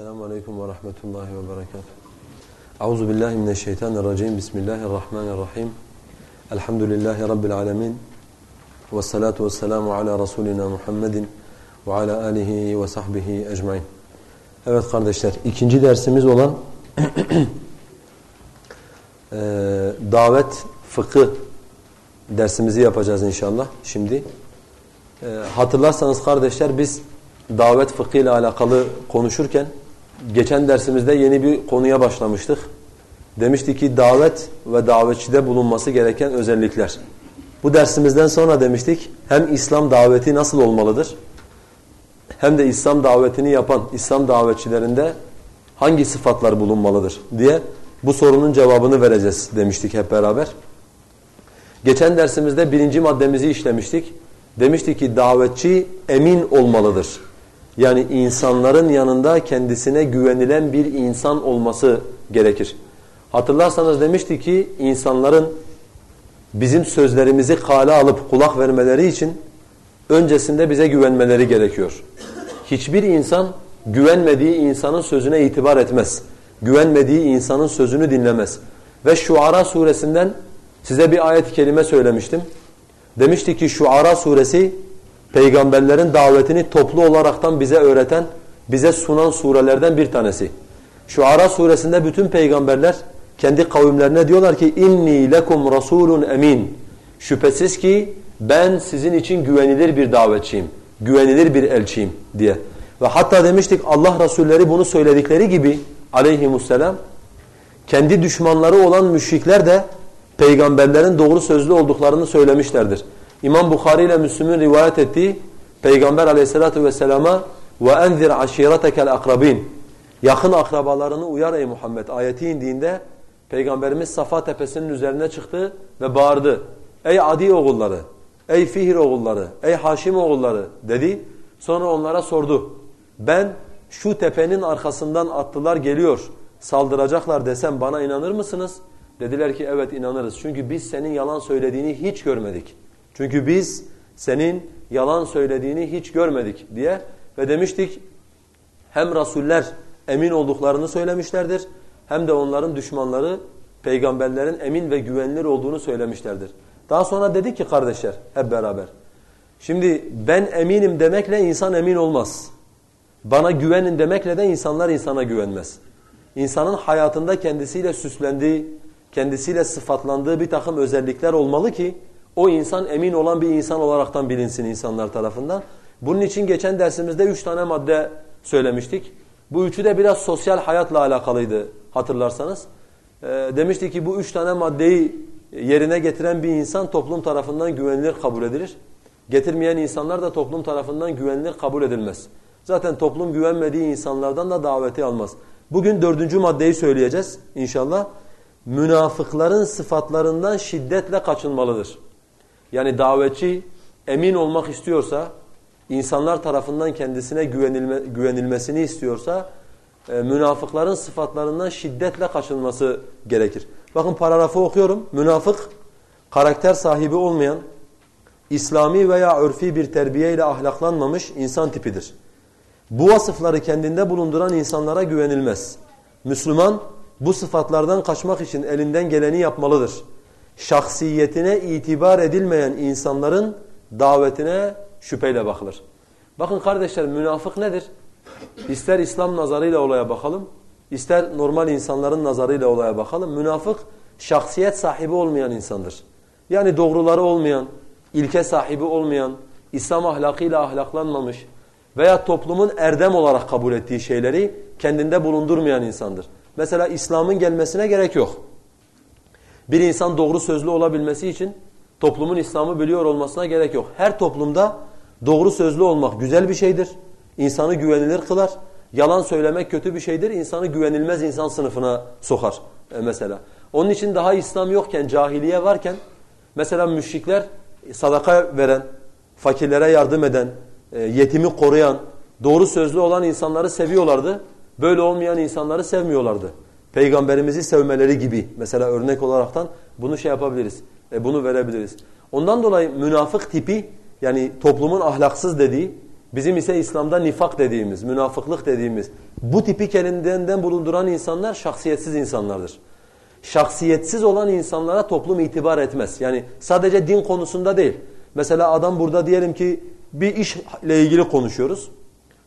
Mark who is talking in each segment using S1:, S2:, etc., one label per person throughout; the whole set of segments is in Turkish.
S1: Esselamu Aleyküm ve Rahmetullahi ve Berekatuhu. Euzu billahi mineşşeytanirracim. Bismillahirrahmanirrahim. Elhamdülillahi Rabbil alemin. Ve salatu ve selamu ala Resulina Muhammedin ve ala alihi ve sahbihi ecmain. Evet kardeşler, ikinci dersimiz olan e, davet fıkı dersimizi yapacağız inşallah şimdi. E, hatırlarsanız kardeşler biz davet fıkı ile alakalı konuşurken geçen dersimizde yeni bir konuya başlamıştık. Demiştik ki davet ve davetçide bulunması gereken özellikler. Bu dersimizden sonra demiştik hem İslam daveti nasıl olmalıdır? Hem de İslam davetini yapan İslam davetçilerinde hangi sıfatlar bulunmalıdır diye bu sorunun cevabını vereceğiz demiştik hep beraber. Geçen dersimizde birinci maddemizi işlemiştik. Demiştik ki davetçi emin olmalıdır. Yani insanların yanında kendisine güvenilen bir insan olması gerekir. Hatırlarsanız demişti ki insanların bizim sözlerimizi kale alıp kulak vermeleri için öncesinde bize güvenmeleri gerekiyor. Hiçbir insan güvenmediği insanın sözüne itibar etmez. Güvenmediği insanın sözünü dinlemez. Ve Şuara suresinden size bir ayet-i kerime söylemiştim. Demişti ki Şuara suresi peygamberlerin davetini toplu olaraktan bize öğreten, bize sunan surelerden bir tanesi. Şu Ara suresinde bütün peygamberler kendi kavimlerine diyorlar ki inni lekum rasulun emin. Şüphesiz ki ben sizin için güvenilir bir davetçiyim, güvenilir bir elçiyim diye. Ve hatta demiştik Allah Resulleri bunu söyledikleri gibi aleyhimusselam kendi düşmanları olan müşrikler de peygamberlerin doğru sözlü olduklarını söylemişlerdir. İmam Bukhari ile Müslüm'ün rivayet ettiği Peygamber aleyhissalatu vesselama وَاَنْذِرْ عَشِيرَتَكَ الْاَقْرَبِينَ Yakın akrabalarını uyar ey Muhammed ayeti indiğinde Peygamberimiz Safa tepesinin üzerine çıktı ve bağırdı. Ey Adi oğulları, ey Fihir oğulları, ey Haşim oğulları dedi. Sonra onlara sordu. Ben şu tepenin arkasından attılar geliyor saldıracaklar desem bana inanır mısınız? Dediler ki evet inanırız. Çünkü biz senin yalan söylediğini hiç görmedik. Çünkü biz senin yalan söylediğini hiç görmedik diye ve demiştik hem rasuller emin olduklarını söylemişlerdir hem de onların düşmanları peygamberlerin emin ve güvenilir olduğunu söylemişlerdir. Daha sonra dedik ki kardeşler hep beraber. Şimdi ben eminim demekle insan emin olmaz. Bana güvenin demekle de insanlar insana güvenmez. İnsanın hayatında kendisiyle süslendiği, kendisiyle sıfatlandığı bir takım özellikler olmalı ki o insan emin olan bir insan olaraktan bilinsin insanlar tarafından. Bunun için geçen dersimizde üç tane madde söylemiştik. Bu üçü de biraz sosyal hayatla alakalıydı hatırlarsanız. E, demiştik ki bu üç tane maddeyi yerine getiren bir insan toplum tarafından güvenilir kabul edilir. Getirmeyen insanlar da toplum tarafından güvenilir kabul edilmez. Zaten toplum güvenmediği insanlardan da daveti almaz. Bugün dördüncü maddeyi söyleyeceğiz inşallah. Münafıkların sıfatlarından şiddetle kaçınmalıdır. Yani davetçi emin olmak istiyorsa, insanlar tarafından kendisine güvenilme, güvenilmesini istiyorsa, e, münafıkların sıfatlarından şiddetle kaçınması gerekir. Bakın paragrafı okuyorum. Münafık, karakter sahibi olmayan, İslami veya örfi bir terbiyeyle ahlaklanmamış insan tipidir. Bu vasıfları kendinde bulunduran insanlara güvenilmez. Müslüman bu sıfatlardan kaçmak için elinden geleni yapmalıdır şahsiyetine itibar edilmeyen insanların davetine şüpheyle bakılır. Bakın kardeşler münafık nedir? İster İslam nazarıyla olaya bakalım, ister normal insanların nazarıyla olaya bakalım. Münafık şahsiyet sahibi olmayan insandır. Yani doğruları olmayan, ilke sahibi olmayan, İslam ahlakıyla ahlaklanmamış veya toplumun erdem olarak kabul ettiği şeyleri kendinde bulundurmayan insandır. Mesela İslam'ın gelmesine gerek yok. Bir insan doğru sözlü olabilmesi için toplumun İslam'ı biliyor olmasına gerek yok. Her toplumda doğru sözlü olmak güzel bir şeydir. İnsanı güvenilir kılar. Yalan söylemek kötü bir şeydir. İnsanı güvenilmez insan sınıfına sokar e, mesela. Onun için daha İslam yokken, cahiliye varken mesela müşrikler sadaka veren, fakirlere yardım eden, e, yetimi koruyan, doğru sözlü olan insanları seviyorlardı. Böyle olmayan insanları sevmiyorlardı peygamberimizi sevmeleri gibi mesela örnek olaraktan bunu şey yapabiliriz. E, bunu verebiliriz. Ondan dolayı münafık tipi yani toplumun ahlaksız dediği Bizim ise İslam'da nifak dediğimiz, münafıklık dediğimiz bu tipi kendinden bulunduran insanlar şahsiyetsiz insanlardır. Şahsiyetsiz olan insanlara toplum itibar etmez. Yani sadece din konusunda değil. Mesela adam burada diyelim ki bir işle ilgili konuşuyoruz.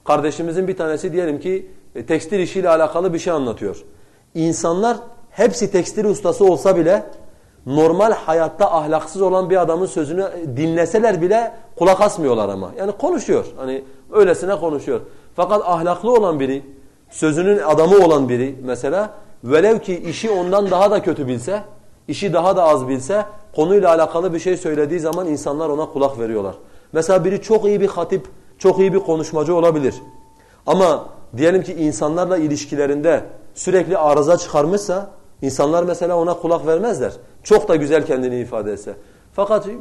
S1: Kardeşimizin bir tanesi diyelim ki e, tekstil işiyle alakalı bir şey anlatıyor. İnsanlar hepsi tekstil ustası olsa bile normal hayatta ahlaksız olan bir adamın sözünü dinleseler bile kulak asmıyorlar ama. Yani konuşuyor. Hani öylesine konuşuyor. Fakat ahlaklı olan biri, sözünün adamı olan biri mesela velev ki işi ondan daha da kötü bilse, işi daha da az bilse konuyla alakalı bir şey söylediği zaman insanlar ona kulak veriyorlar. Mesela biri çok iyi bir hatip, çok iyi bir konuşmacı olabilir. Ama diyelim ki insanlarla ilişkilerinde sürekli arıza çıkarmışsa insanlar mesela ona kulak vermezler. Çok da güzel kendini ifade etse. Fakat e,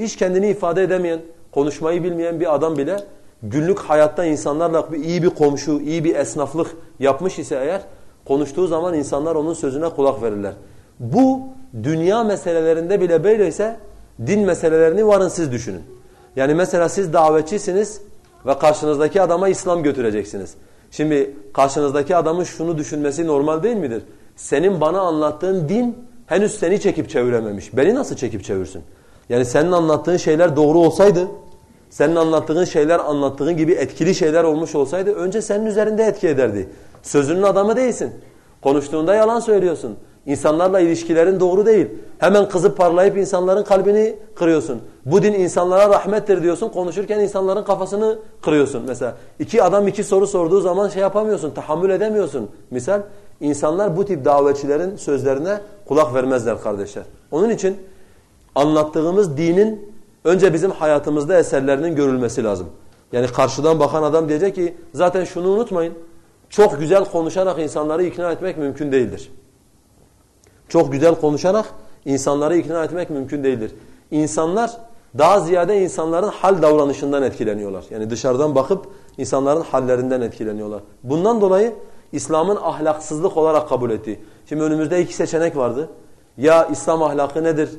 S1: hiç kendini ifade edemeyen, konuşmayı bilmeyen bir adam bile günlük hayatta insanlarla iyi bir komşu, iyi bir esnaflık yapmış ise eğer konuştuğu zaman insanlar onun sözüne kulak verirler. Bu dünya meselelerinde bile böyleyse din meselelerini varın siz düşünün. Yani mesela siz davetçisiniz ve karşınızdaki adama İslam götüreceksiniz. Şimdi karşınızdaki adamın şunu düşünmesi normal değil midir? Senin bana anlattığın din henüz seni çekip çevirememiş. Beni nasıl çekip çevirsin? Yani senin anlattığın şeyler doğru olsaydı, senin anlattığın şeyler anlattığın gibi etkili şeyler olmuş olsaydı önce senin üzerinde etki ederdi. Sözünün adamı değilsin. Konuştuğunda yalan söylüyorsun. İnsanlarla ilişkilerin doğru değil. Hemen kızıp parlayıp insanların kalbini kırıyorsun. Bu din insanlara rahmettir diyorsun. Konuşurken insanların kafasını kırıyorsun. Mesela iki adam iki soru sorduğu zaman şey yapamıyorsun. Tahammül edemiyorsun. Misal insanlar bu tip davetçilerin sözlerine kulak vermezler kardeşler. Onun için anlattığımız dinin önce bizim hayatımızda eserlerinin görülmesi lazım. Yani karşıdan bakan adam diyecek ki zaten şunu unutmayın. Çok güzel konuşarak insanları ikna etmek mümkün değildir. Çok güzel konuşarak insanları ikna etmek mümkün değildir. İnsanlar daha ziyade insanların hal davranışından etkileniyorlar. Yani dışarıdan bakıp insanların hallerinden etkileniyorlar. Bundan dolayı İslam'ın ahlaksızlık olarak kabul ettiği. Şimdi önümüzde iki seçenek vardı. Ya İslam ahlakı nedir?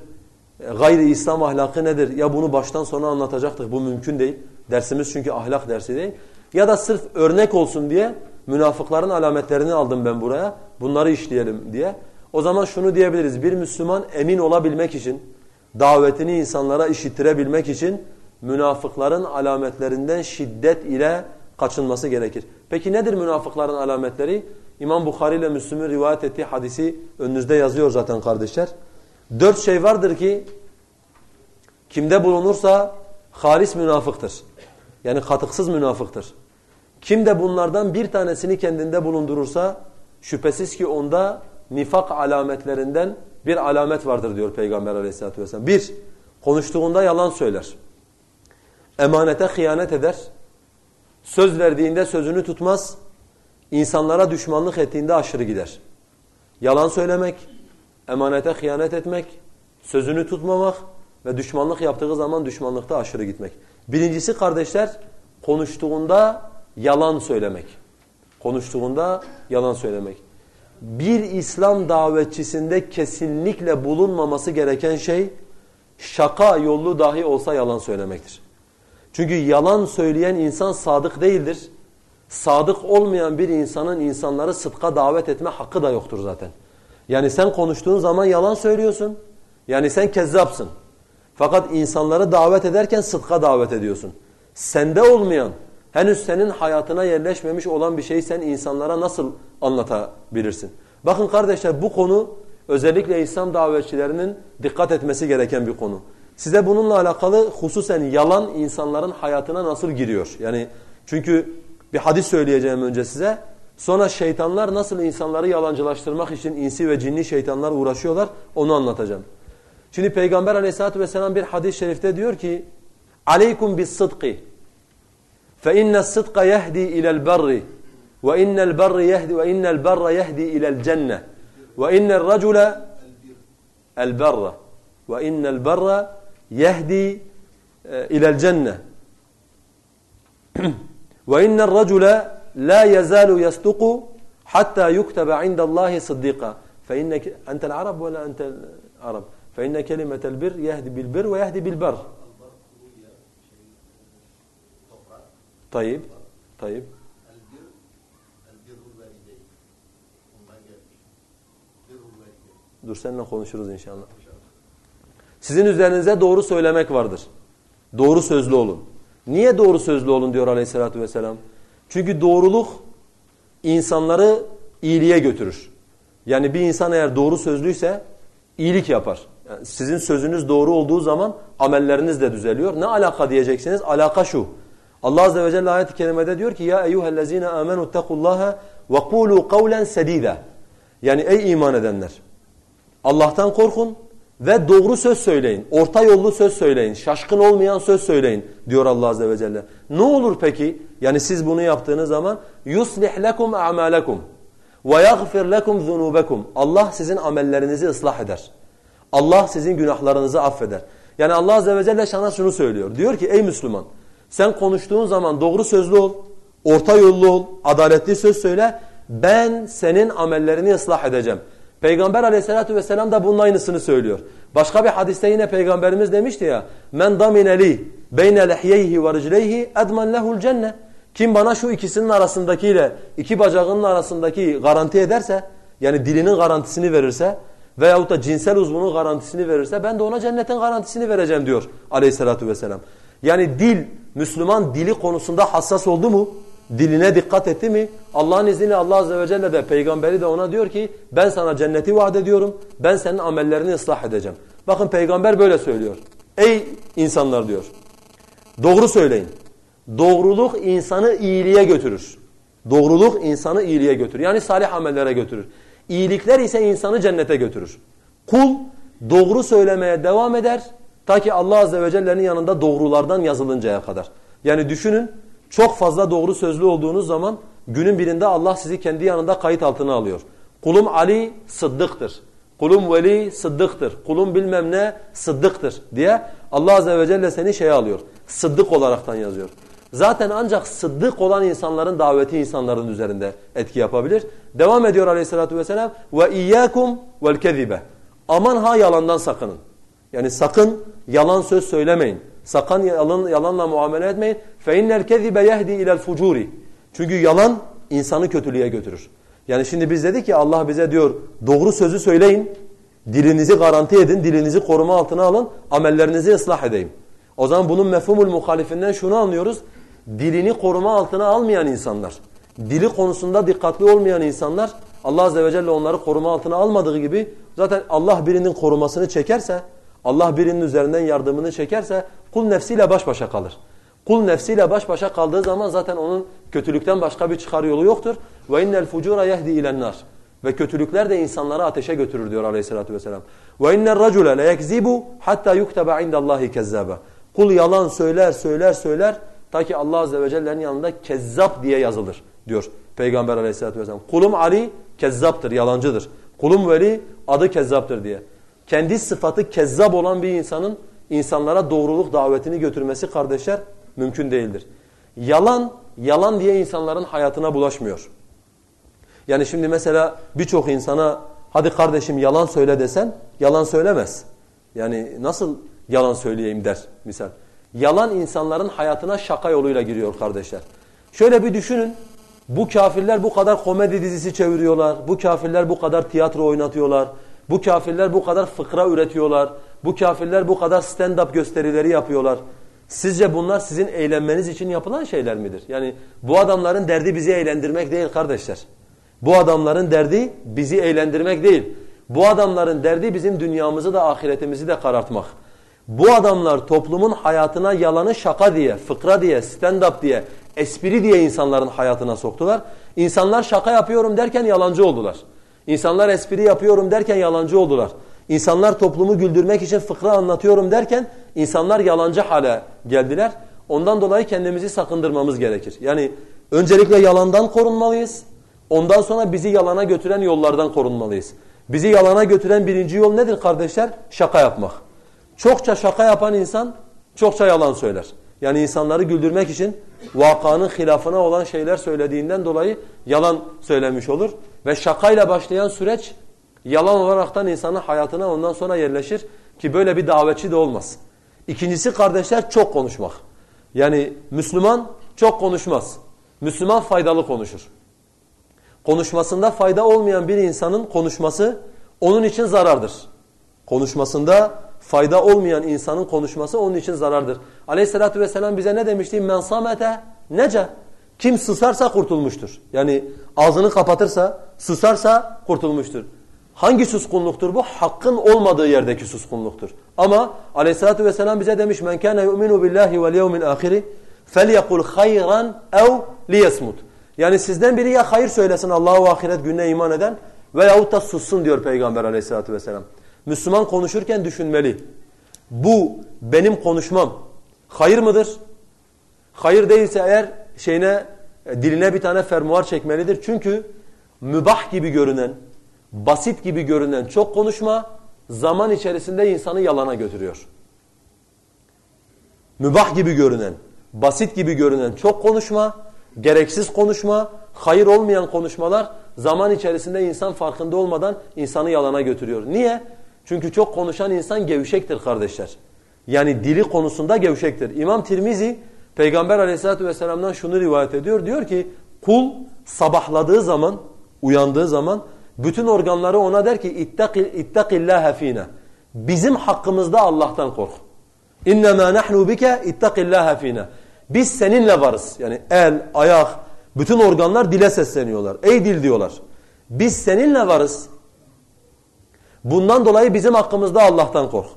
S1: Gayri İslam ahlakı nedir? Ya bunu baştan sona anlatacaktık. Bu mümkün değil. Dersimiz çünkü ahlak dersi değil. Ya da sırf örnek olsun diye münafıkların alametlerini aldım ben buraya. Bunları işleyelim diye. O zaman şunu diyebiliriz. Bir Müslüman emin olabilmek için, davetini insanlara işittirebilmek için münafıkların alametlerinden şiddet ile kaçınması gerekir. Peki nedir münafıkların alametleri? İmam Bukhari ile Müslüm'ün rivayet ettiği hadisi önünüzde yazıyor zaten kardeşler. Dört şey vardır ki kimde bulunursa halis münafıktır. Yani katıksız münafıktır. Kim de bunlardan bir tanesini kendinde bulundurursa şüphesiz ki onda nifak alametlerinden bir alamet vardır diyor Peygamber aleyhissalatü vesselam. Bir, konuştuğunda yalan söyler. Emanete hıyanet eder. Söz verdiğinde sözünü tutmaz. İnsanlara düşmanlık ettiğinde aşırı gider. Yalan söylemek, emanete hıyanet etmek, sözünü tutmamak ve düşmanlık yaptığı zaman düşmanlıkta aşırı gitmek. Birincisi kardeşler konuştuğunda yalan söylemek. Konuştuğunda yalan söylemek. Bir İslam davetçisinde kesinlikle bulunmaması gereken şey şaka yollu dahi olsa yalan söylemektir. Çünkü yalan söyleyen insan sadık değildir. Sadık olmayan bir insanın insanları sıdka davet etme hakkı da yoktur zaten. Yani sen konuştuğun zaman yalan söylüyorsun. Yani sen kezzapsın. Fakat insanları davet ederken sıdka davet ediyorsun. Sende olmayan, henüz senin hayatına yerleşmemiş olan bir şeyi sen insanlara nasıl anlatabilirsin? Bakın kardeşler bu konu özellikle İslam davetçilerinin dikkat etmesi gereken bir konu. Size bununla alakalı hususen yalan insanların hayatına nasıl giriyor? Yani çünkü bir hadis söyleyeceğim önce size. Sonra şeytanlar nasıl insanları yalancılaştırmak için insi ve cinni şeytanlar uğraşıyorlar onu anlatacağım. Şimdi Peygamber aleyhissalatü vesselam bir hadis-i şerifte diyor ki Aleykum bis sıdkı fe inne sıdka yehdi ilel berri ve innel berri yehdi ve innel berra yehdi ilel cenne ve innel racule el berra ve innel berra yehdi ilel cenne ve innel racule la yezalu yasduqu hatta yuktaba indallahi sıddika fe inneke entel arab ve la entel arab fe inne kelimetel bir yehdi bil bir ve yehdi bil ber Tayyip. Tayyip. Dur seninle konuşuruz inşallah. Sizin üzerinize doğru söylemek vardır. Doğru sözlü olun. Niye doğru sözlü olun diyor aleyhissalatü vesselam? Çünkü doğruluk insanları iyiliğe götürür. Yani bir insan eğer doğru sözlüyse iyilik yapar. Yani sizin sözünüz doğru olduğu zaman amelleriniz de düzeliyor. Ne alaka diyeceksiniz? Alaka şu. Allah azze ve celle ayet-i kerimede diyor ki ya eyyuhellezine amenu ittakullaha ve kulu kavlen sedida. Yani ey iman edenler Allah'tan korkun ve doğru söz söyleyin. Orta yollu söz söyleyin. Şaşkın olmayan söz söyleyin diyor Allah azze ve celle. Ne olur peki? Yani siz bunu yaptığınız zaman yuslih lekum a'malakum ve yaghfir lekum zunubekum. Allah sizin amellerinizi ıslah eder. Allah sizin günahlarınızı affeder. Yani Allah azze ve celle sana şunu söylüyor. Diyor ki ey Müslüman sen konuştuğun zaman doğru sözlü ol, orta yollu ol, adaletli söz söyle. Ben senin amellerini ıslah edeceğim. Peygamber aleyhissalatu vesselam da bunun aynısını söylüyor. Başka bir hadiste yine peygamberimiz demişti ya men damineli beyne lehyeyhi ve ricleyhi edmen lehul cenne. Kim bana şu ikisinin arasındakiyle iki bacağının arasındaki garanti ederse yani dilinin garantisini verirse veyahut da cinsel uzvunun garantisini verirse ben de ona cennetin garantisini vereceğim diyor aleyhissalatu vesselam. Yani dil Müslüman dili konusunda hassas oldu mu? Diline dikkat etti mi? Allah'ın izniyle Allah Azze ve Celle de peygamberi de ona diyor ki ben sana cenneti vaat ediyorum. Ben senin amellerini ıslah edeceğim. Bakın peygamber böyle söylüyor. Ey insanlar diyor. Doğru söyleyin. Doğruluk insanı iyiliğe götürür. Doğruluk insanı iyiliğe götürür. Yani salih amellere götürür. İyilikler ise insanı cennete götürür. Kul doğru söylemeye devam eder ta ki Allah Azze ve Celle'nin yanında doğrulardan yazılıncaya kadar. Yani düşünün çok fazla doğru sözlü olduğunuz zaman günün birinde Allah sizi kendi yanında kayıt altına alıyor. Kulum Ali sıddıktır. Kulum veli sıddıktır. Kulum bilmem ne sıddıktır diye Allah Azze ve Celle seni şeye alıyor. Sıddık olaraktan yazıyor. Zaten ancak sıddık olan insanların daveti insanların üzerinde etki yapabilir. Devam ediyor aleyhissalatü vesselam. Ve iyyakum vel kezibe. Aman ha yalandan sakının. Yani sakın yalan söz söylemeyin. Sakın yalan, yalanla muamele etmeyin. فَاِنَّ الْكَذِبَ يَهْدِي اِلَى الْفُجُورِ Çünkü yalan insanı kötülüğe götürür. Yani şimdi biz dedik ki Allah bize diyor doğru sözü söyleyin. Dilinizi garanti edin, dilinizi koruma altına alın, amellerinizi ıslah edeyim. O zaman bunun mefhumul muhalifinden şunu anlıyoruz. Dilini koruma altına almayan insanlar, dili konusunda dikkatli olmayan insanlar Allah Azze ve Celle onları koruma altına almadığı gibi zaten Allah birinin korumasını çekerse, Allah birinin üzerinden yardımını çekerse kul nefsiyle baş başa kalır. Kul nefsiyle baş başa kaldığı zaman zaten onun kötülükten başka bir çıkar yolu yoktur. Ve innel fucura yehdi ilennar. Ve kötülükler de insanları ateşe götürür diyor Aleyhissalatu vesselam. Ve innel racule le yekzibu hatta yuktaba indallahi kezzaba. Kul yalan söyler, söyler, söyler ta ki Allah azze ve celle'nin yanında kezzap diye yazılır diyor Peygamber Aleyhissalatu vesselam. Kulum Ali kezzaptır, yalancıdır. Kulum Veli adı kezzaptır diye. Kendi sıfatı kezzap olan bir insanın insanlara doğruluk davetini götürmesi kardeşler mümkün değildir. Yalan, yalan diye insanların hayatına bulaşmıyor. Yani şimdi mesela birçok insana hadi kardeşim yalan söyle desen yalan söylemez. Yani nasıl yalan söyleyeyim der misal. Yalan insanların hayatına şaka yoluyla giriyor kardeşler. Şöyle bir düşünün. Bu kafirler bu kadar komedi dizisi çeviriyorlar. Bu kafirler bu kadar tiyatro oynatıyorlar. Bu kafirler bu kadar fıkra üretiyorlar. Bu kafirler bu kadar stand-up gösterileri yapıyorlar. Sizce bunlar sizin eğlenmeniz için yapılan şeyler midir? Yani bu adamların derdi bizi eğlendirmek değil kardeşler. Bu adamların derdi bizi eğlendirmek değil. Bu adamların derdi bizim dünyamızı da ahiretimizi de karartmak. Bu adamlar toplumun hayatına yalanı şaka diye, fıkra diye, stand-up diye, espri diye insanların hayatına soktular. İnsanlar şaka yapıyorum derken yalancı oldular. İnsanlar espri yapıyorum derken yalancı oldular. İnsanlar toplumu güldürmek için fıkra anlatıyorum derken insanlar yalancı hale geldiler. Ondan dolayı kendimizi sakındırmamız gerekir. Yani öncelikle yalandan korunmalıyız. Ondan sonra bizi yalana götüren yollardan korunmalıyız. Bizi yalana götüren birinci yol nedir kardeşler? Şaka yapmak. Çokça şaka yapan insan çokça yalan söyler. Yani insanları güldürmek için vakanın hilafına olan şeyler söylediğinden dolayı yalan söylemiş olur. Ve şakayla başlayan süreç yalan olaraktan insanın hayatına ondan sonra yerleşir ki böyle bir davetçi de olmaz. İkincisi kardeşler çok konuşmak. Yani Müslüman çok konuşmaz. Müslüman faydalı konuşur. Konuşmasında fayda olmayan bir insanın konuşması onun için zarardır. Konuşmasında fayda olmayan insanın konuşması onun için zarardır. Aleyhissalatü vesselam bize ne demişti? Men samete nece. Kim susarsa kurtulmuştur. Yani ağzını kapatırsa, susarsa kurtulmuştur. Hangi suskunluktur bu? Hakkın olmadığı yerdeki suskunluktur. Ama aleyhissalatü vesselam bize demiş men kana yu'minu billahi vel yevmil ahiri felyekul hayran ev liyesmut. Yani sizden biri ya hayır söylesin Allah'a ve ahiret gününe iman eden veyahut da sussun diyor Peygamber aleyhissalatü vesselam. Müslüman konuşurken düşünmeli. Bu benim konuşmam hayır mıdır? Hayır değilse eğer şeyine diline bir tane fermuar çekmelidir. Çünkü mübah gibi görünen, basit gibi görünen çok konuşma zaman içerisinde insanı yalana götürüyor. Mübah gibi görünen, basit gibi görünen çok konuşma, gereksiz konuşma, hayır olmayan konuşmalar zaman içerisinde insan farkında olmadan insanı yalana götürüyor. Niye? Çünkü çok konuşan insan gevşektir kardeşler. Yani dili konusunda gevşektir. İmam Tirmizi Peygamber aleyhissalatü vesselam'dan şunu rivayet ediyor. Diyor ki kul sabahladığı zaman, uyandığı zaman bütün organları ona der ki ittakillâhe fîne. Bizim hakkımızda Allah'tan kork. İnnemâ nahnu bike ittakillâhe fîne. Biz seninle varız. Yani el, ayak, bütün organlar dile sesleniyorlar. Ey dil diyorlar. Biz seninle varız. Bundan dolayı bizim hakkımızda Allah'tan kork.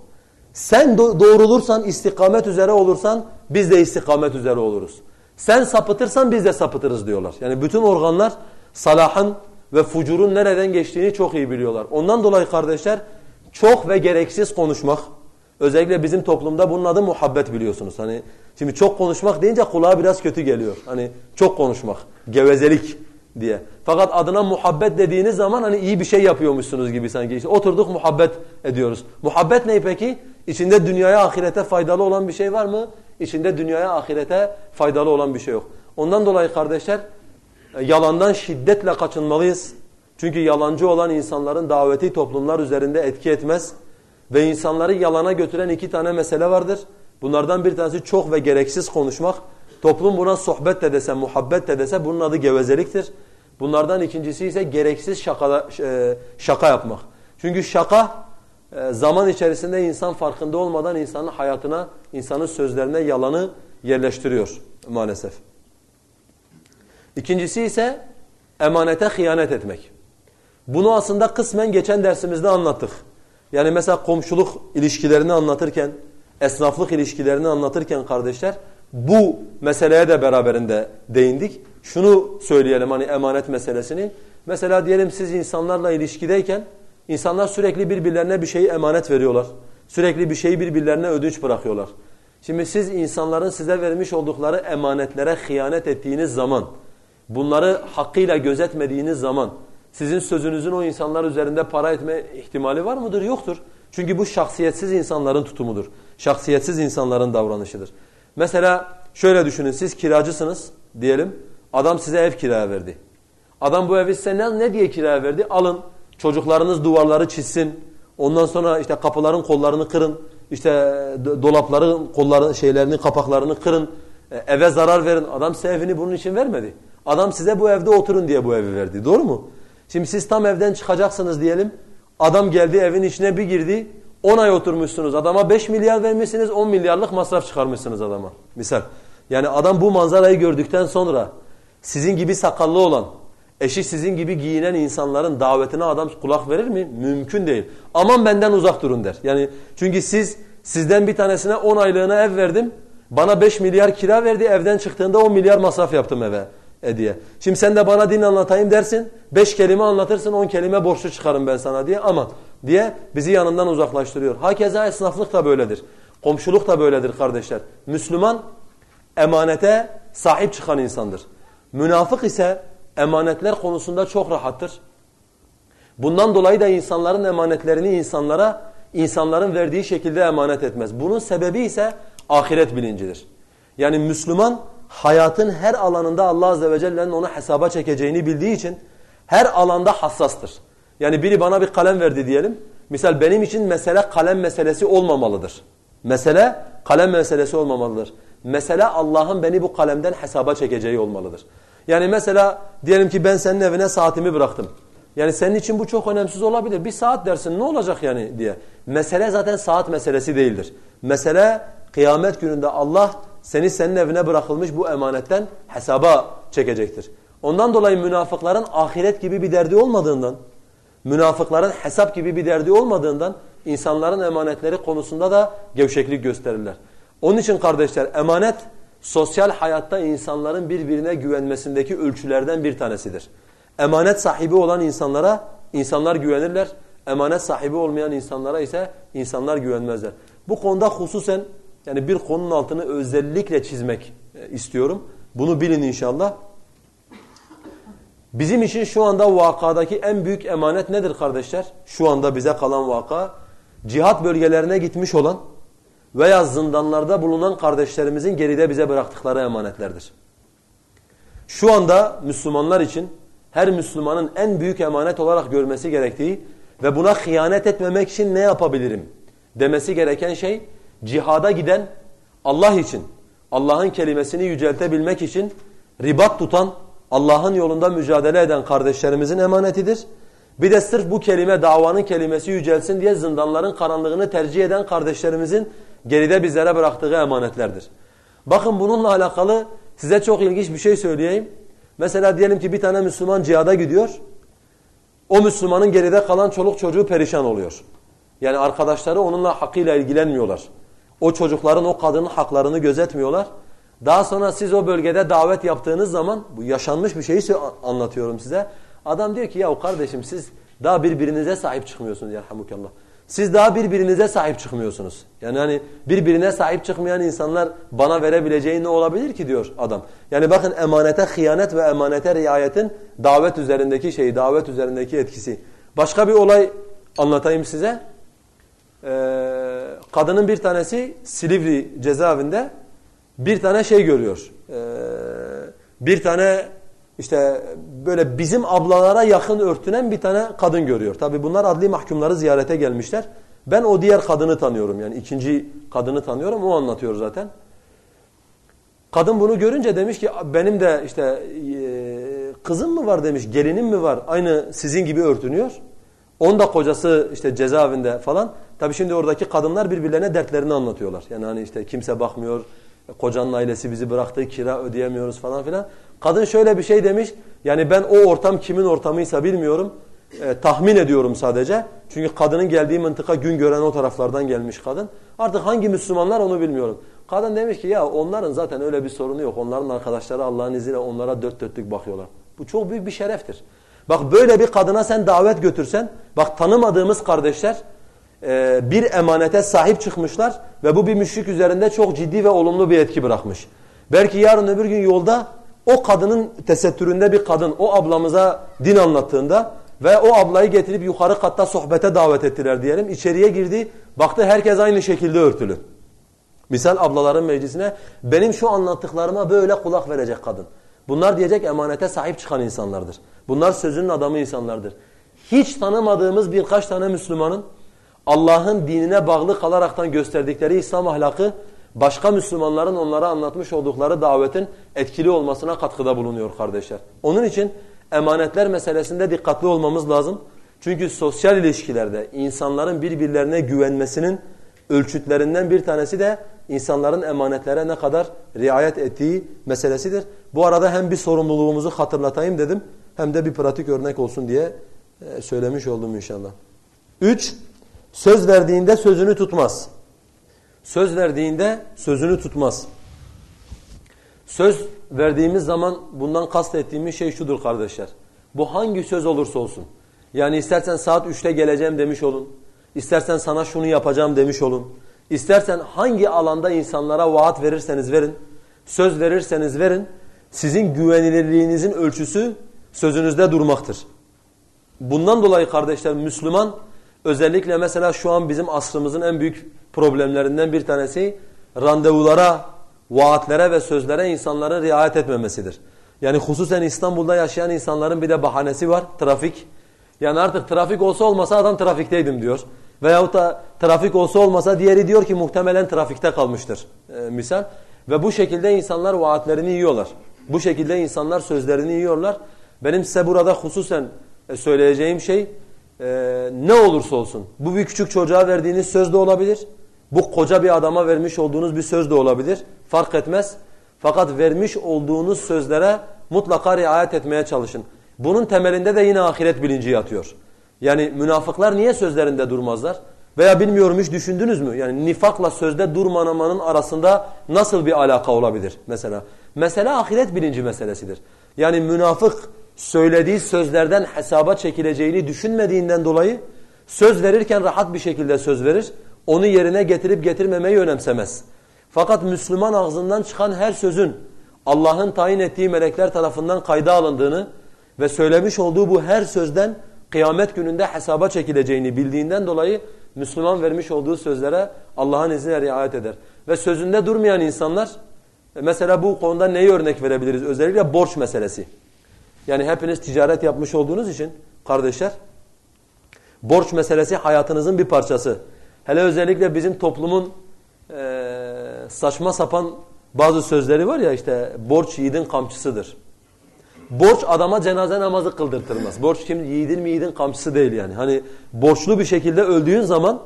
S1: Sen doğrulursan, istikamet üzere olursan biz de istikamet üzere oluruz. Sen sapıtırsan biz de sapıtırız diyorlar. Yani bütün organlar salahın ve fucurun nereden geçtiğini çok iyi biliyorlar. Ondan dolayı kardeşler çok ve gereksiz konuşmak, özellikle bizim toplumda bunun adı muhabbet biliyorsunuz. Hani şimdi çok konuşmak deyince kulağa biraz kötü geliyor. Hani çok konuşmak, gevezelik diye. Fakat adına muhabbet dediğiniz zaman hani iyi bir şey yapıyormuşsunuz gibi sanki. İşte oturduk muhabbet ediyoruz. Muhabbet ne peki? İçinde dünyaya ahirete faydalı olan bir şey var mı? İçinde dünyaya ahirete faydalı olan bir şey yok. Ondan dolayı kardeşler e, yalandan şiddetle kaçınmalıyız. Çünkü yalancı olan insanların daveti toplumlar üzerinde etki etmez. Ve insanları yalana götüren iki tane mesele vardır. Bunlardan bir tanesi çok ve gereksiz konuşmak. Toplum buna sohbet de dese, muhabbet de dese bunun adı gevezeliktir. Bunlardan ikincisi ise gereksiz şaka, e, şaka yapmak. Çünkü şaka zaman içerisinde insan farkında olmadan insanın hayatına, insanın sözlerine yalanı yerleştiriyor maalesef. İkincisi ise emanete hıyanet etmek. Bunu aslında kısmen geçen dersimizde anlattık. Yani mesela komşuluk ilişkilerini anlatırken, esnaflık ilişkilerini anlatırken kardeşler bu meseleye de beraberinde değindik. Şunu söyleyelim hani emanet meselesini. Mesela diyelim siz insanlarla ilişkideyken insanlar sürekli birbirlerine bir şeyi emanet veriyorlar. Sürekli bir şeyi birbirlerine ödünç bırakıyorlar. Şimdi siz insanların size vermiş oldukları emanetlere hıyanet ettiğiniz zaman, bunları hakkıyla gözetmediğiniz zaman sizin sözünüzün o insanlar üzerinde para etme ihtimali var mıdır? Yoktur. Çünkü bu şahsiyetsiz insanların tutumudur. Şahsiyetsiz insanların davranışıdır. Mesela şöyle düşünün siz kiracısınız diyelim. Adam size ev kiraya verdi. Adam bu evi size ne, ne diye kiraya verdi? Alın çocuklarınız duvarları çizsin. Ondan sonra işte kapıların kollarını kırın. İşte dolapların kolları şeylerini kapaklarını kırın. E, eve zarar verin. Adam size evini bunun için vermedi. Adam size bu evde oturun diye bu evi verdi. Doğru mu? Şimdi siz tam evden çıkacaksınız diyelim. Adam geldi evin içine bir girdi. 10 ay oturmuşsunuz. Adama 5 milyar vermişsiniz. 10 milyarlık masraf çıkarmışsınız adama. Misal. Yani adam bu manzarayı gördükten sonra sizin gibi sakallı olan, eşi sizin gibi giyinen insanların davetine adam kulak verir mi? Mümkün değil. Aman benden uzak durun der. Yani çünkü siz sizden bir tanesine 10 aylığına ev verdim. Bana 5 milyar kira verdi. Evden çıktığında 10 milyar masraf yaptım eve e diye. Şimdi sen de bana din anlatayım dersin. 5 kelime anlatırsın 10 kelime borçlu çıkarım ben sana diye. Ama diye bizi yanından uzaklaştırıyor. Hakeza esnaflık da böyledir. Komşuluk da böyledir kardeşler. Müslüman emanete sahip çıkan insandır. Münafık ise emanetler konusunda çok rahattır. Bundan dolayı da insanların emanetlerini insanlara insanların verdiği şekilde emanet etmez. Bunun sebebi ise ahiret bilincidir. Yani Müslüman hayatın her alanında Allah Azze ve Celle'nin onu hesaba çekeceğini bildiği için her alanda hassastır. Yani biri bana bir kalem verdi diyelim. Misal benim için mesele kalem meselesi olmamalıdır. Mesele kalem meselesi olmamalıdır. Mesele Allah'ın beni bu kalemden hesaba çekeceği olmalıdır. Yani mesela diyelim ki ben senin evine saatimi bıraktım. Yani senin için bu çok önemsiz olabilir. Bir saat dersin ne olacak yani diye. Mesele zaten saat meselesi değildir. Mesele kıyamet gününde Allah seni senin evine bırakılmış bu emanetten hesaba çekecektir. Ondan dolayı münafıkların ahiret gibi bir derdi olmadığından, münafıkların hesap gibi bir derdi olmadığından insanların emanetleri konusunda da gevşeklik gösterirler. Onun için kardeşler emanet sosyal hayatta insanların birbirine güvenmesindeki ölçülerden bir tanesidir. Emanet sahibi olan insanlara insanlar güvenirler. Emanet sahibi olmayan insanlara ise insanlar güvenmezler. Bu konuda hususen yani bir konunun altını özellikle çizmek e, istiyorum. Bunu bilin inşallah. Bizim için şu anda vakadaki en büyük emanet nedir kardeşler? Şu anda bize kalan vaka cihat bölgelerine gitmiş olan veya zindanlarda bulunan kardeşlerimizin geride bize bıraktıkları emanetlerdir. Şu anda Müslümanlar için her Müslümanın en büyük emanet olarak görmesi gerektiği ve buna hıyanet etmemek için ne yapabilirim demesi gereken şey cihada giden Allah için, Allah'ın kelimesini yüceltebilmek için ribat tutan, Allah'ın yolunda mücadele eden kardeşlerimizin emanetidir. Bir de sırf bu kelime davanın kelimesi yücelsin diye zindanların karanlığını tercih eden kardeşlerimizin geride bizlere bıraktığı emanetlerdir. Bakın bununla alakalı size çok ilginç bir şey söyleyeyim. Mesela diyelim ki bir tane Müslüman cihada gidiyor. O Müslümanın geride kalan çoluk çocuğu perişan oluyor. Yani arkadaşları onunla hakkıyla ilgilenmiyorlar. O çocukların o kadının haklarını gözetmiyorlar. Daha sonra siz o bölgede davet yaptığınız zaman bu yaşanmış bir şeyi anlatıyorum size. Adam diyor ki ya kardeşim siz daha birbirinize sahip çıkmıyorsunuz yerhamukallah. Siz daha birbirinize sahip çıkmıyorsunuz. Yani hani birbirine sahip çıkmayan insanlar bana verebileceği ne olabilir ki diyor adam. Yani bakın emanete hıyanet ve emanete riayetin davet üzerindeki şeyi, davet üzerindeki etkisi. Başka bir olay anlatayım size. Ee, kadının bir tanesi Silivri cezaevinde bir tane şey görüyor. Ee, bir tane işte böyle bizim ablalara yakın örtünen bir tane kadın görüyor. Tabi bunlar adli mahkumları ziyarete gelmişler. Ben o diğer kadını tanıyorum yani ikinci kadını tanıyorum o anlatıyor zaten. Kadın bunu görünce demiş ki benim de işte e, kızım mı var demiş gelinim mi var aynı sizin gibi örtünüyor. Onun da kocası işte cezaevinde falan. Tabi şimdi oradaki kadınlar birbirlerine dertlerini anlatıyorlar. Yani hani işte kimse bakmıyor, kocanın ailesi bizi bıraktı, kira ödeyemiyoruz falan filan. Kadın şöyle bir şey demiş. Yani ben o ortam kimin ortamıysa bilmiyorum. E, tahmin ediyorum sadece. Çünkü kadının geldiği mıntıka gün gören o taraflardan gelmiş kadın. Artık hangi Müslümanlar onu bilmiyorum. Kadın demiş ki ya onların zaten öyle bir sorunu yok. Onların arkadaşları Allah'ın izniyle onlara dört dörtlük bakıyorlar. Bu çok büyük bir şereftir. Bak böyle bir kadına sen davet götürsen, bak tanımadığımız kardeşler e, bir emanete sahip çıkmışlar ve bu bir müşrik üzerinde çok ciddi ve olumlu bir etki bırakmış. Belki yarın öbür gün yolda o kadının tesettüründe bir kadın o ablamıza din anlattığında ve o ablayı getirip yukarı katta sohbete davet ettiler diyelim. İçeriye girdi baktı herkes aynı şekilde örtülü. Misal ablaların meclisine benim şu anlattıklarıma böyle kulak verecek kadın. Bunlar diyecek emanete sahip çıkan insanlardır. Bunlar sözünün adamı insanlardır. Hiç tanımadığımız birkaç tane Müslümanın Allah'ın dinine bağlı kalaraktan gösterdikleri İslam ahlakı başka Müslümanların onlara anlatmış oldukları davetin etkili olmasına katkıda bulunuyor kardeşler. Onun için emanetler meselesinde dikkatli olmamız lazım. Çünkü sosyal ilişkilerde insanların birbirlerine güvenmesinin ölçütlerinden bir tanesi de insanların emanetlere ne kadar riayet ettiği meselesidir. Bu arada hem bir sorumluluğumuzu hatırlatayım dedim hem de bir pratik örnek olsun diye e, söylemiş oldum inşallah. Üç, söz verdiğinde sözünü tutmaz. Söz verdiğinde sözünü tutmaz. Söz verdiğimiz zaman bundan kastettiğimiz şey şudur kardeşler. Bu hangi söz olursa olsun. Yani istersen saat üçte geleceğim demiş olun. İstersen sana şunu yapacağım demiş olun. İstersen hangi alanda insanlara vaat verirseniz verin. Söz verirseniz verin. Sizin güvenilirliğinizin ölçüsü sözünüzde durmaktır. Bundan dolayı kardeşler Müslüman özellikle mesela şu an bizim asrımızın en büyük problemlerinden bir tanesi randevulara, vaatlere ve sözlere insanların riayet etmemesidir. Yani hususen İstanbul'da yaşayan insanların bir de bahanesi var, trafik. Yani artık trafik olsa olmasa adam trafikteydim diyor. Veyahut da trafik olsa olmasa diğeri diyor ki muhtemelen trafikte kalmıştır e, misal. Ve bu şekilde insanlar vaatlerini yiyorlar. Bu şekilde insanlar sözlerini yiyorlar. Benim size burada hususen e, söyleyeceğim şey e, ne olursa olsun. Bu bir küçük çocuğa verdiğiniz söz de olabilir. Bu koca bir adama vermiş olduğunuz bir söz de olabilir. Fark etmez. Fakat vermiş olduğunuz sözlere mutlaka riayet etmeye çalışın. Bunun temelinde de yine ahiret bilinci yatıyor. Yani münafıklar niye sözlerinde durmazlar? Veya bilmiyorum hiç düşündünüz mü? Yani nifakla sözde durmanamanın arasında nasıl bir alaka olabilir mesela? Mesele ahiret bilinci meselesidir. Yani münafık söylediği sözlerden hesaba çekileceğini düşünmediğinden dolayı söz verirken rahat bir şekilde söz verir. Onu yerine getirip getirmemeyi önemsemez. Fakat Müslüman ağzından çıkan her sözün Allah'ın tayin ettiği melekler tarafından kayda alındığını ve söylemiş olduğu bu her sözden kıyamet gününde hesaba çekileceğini bildiğinden dolayı Müslüman vermiş olduğu sözlere Allah'ın izniyle riayet eder. Ve sözünde durmayan insanlar mesela bu konuda neyi örnek verebiliriz? Özellikle borç meselesi. Yani hepiniz ticaret yapmış olduğunuz için kardeşler borç meselesi hayatınızın bir parçası. Hele özellikle bizim toplumun e, saçma sapan bazı sözleri var ya işte borç yiğidin kamçısıdır. Borç adama cenaze namazı kıldırtırmaz. Borç kim yiğidin mi yiğidin kamçısı değil yani. Hani borçlu bir şekilde öldüğün zaman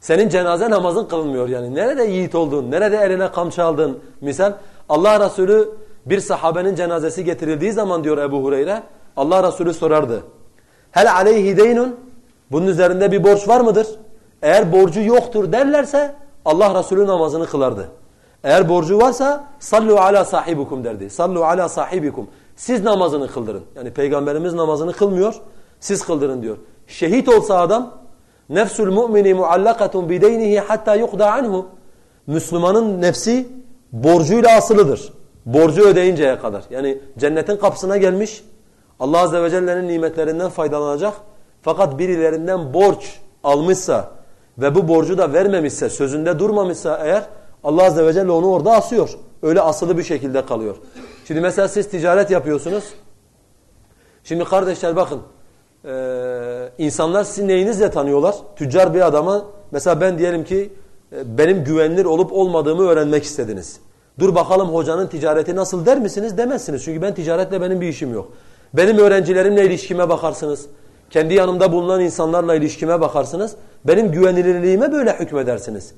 S1: senin cenaze namazın kılınmıyor yani. Nerede yiğit oldun, nerede eline kamçı aldın. Misal Allah Resulü bir sahabenin cenazesi getirildiği zaman diyor Ebu Hureyre Allah Resulü sorardı. Hel aleyhi deynun bunun üzerinde bir borç var mıdır? Eğer borcu yoktur derlerse Allah Resulü namazını kılardı. Eğer borcu varsa sallu ala sahibukum derdi. Sallu ala sahibikum. Siz namazını kıldırın. Yani peygamberimiz namazını kılmıyor. Siz kıldırın diyor. Şehit olsa adam nefsul mu'mini muallakatun bideynihi hatta yuqda anhu. Müslümanın nefsi borcuyla asılıdır. Borcu ödeyinceye kadar. Yani cennetin kapısına gelmiş. Allah azze ve celle'nin nimetlerinden faydalanacak. Fakat birilerinden borç almışsa ve bu borcu da vermemişse, sözünde durmamışsa eğer Allah Azze ve Celle onu orada asıyor. Öyle asılı bir şekilde kalıyor. Şimdi mesela siz ticaret yapıyorsunuz. Şimdi kardeşler bakın. İnsanlar sizi neyinizle tanıyorlar? Tüccar bir adama mesela ben diyelim ki benim güvenilir olup olmadığımı öğrenmek istediniz. Dur bakalım hocanın ticareti nasıl der misiniz? Demezsiniz. Çünkü ben ticaretle benim bir işim yok. Benim öğrencilerimle ilişkime bakarsınız. Kendi yanımda bulunan insanlarla ilişkime bakarsınız. Benim güvenilirliğime böyle hükmedersiniz.